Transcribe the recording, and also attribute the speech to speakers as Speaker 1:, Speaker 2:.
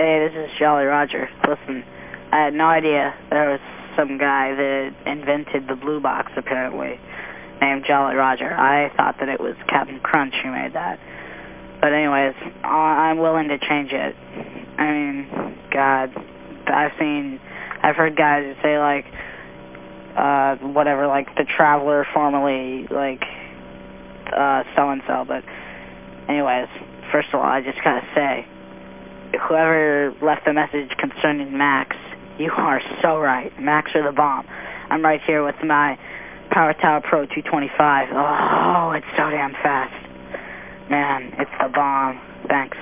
Speaker 1: Hey, this is Jolly Roger. Listen, I had no idea there was some guy that invented the blue box, apparently, named Jolly Roger. I thought that it was Captain Crunch who made that. But anyways, I'm willing to change it. I mean, God, I've seen, I've heard guys say like, uh, whatever, like the Traveler formerly, like, uh, so-and-so, but anyways, first of all, I just gotta say, whoever left the message concerning Macs, you are so right. Macs are the bomb. I'm right here with my Power Tower Pro 225. Oh, it's so damn fast. Man, it's the bomb. Thanks.